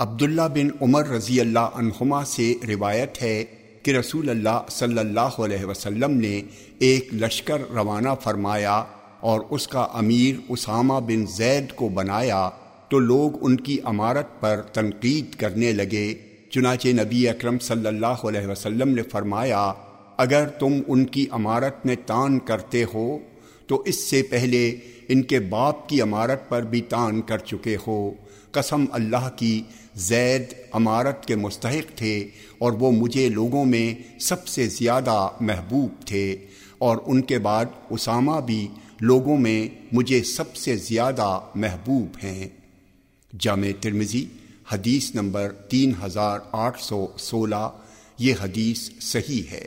عبداللہ بن عمر رضی اللہ عنہما سے روایت ہے کہ رسول اللہ صلی اللہ علیہ وسلم نے ایک لشکر روانہ فرمایا اور اس کا امیر اسامہ بن زید کو بنایا تو لوگ ان کی عمارت پر تنقید کرنے لگے۔ چنانچہ نبی اکرم صلی اللہ علیہ وسلم نے فرمایا، اگر تم ان کی عمارت میں تان کرتے ہو تو اس سے پہلے ان کے باپ کی عمارت پر بھی تان کر چکے ہو۔ قسم اللہ کی، زید امارت کے مستحق تھے اور وہ مجھے لوگوں میں سب سے زیادہ محبوب تھے۔ اور ان کے بعد اسامہ بھی لوگوں میں مجھے سب سے زیادہ محبوب ہیں۔ جامع ترمزی حدیث نمبر تین ہزار آٹھ سو سولہ، یہ حدیث صحیح ہے۔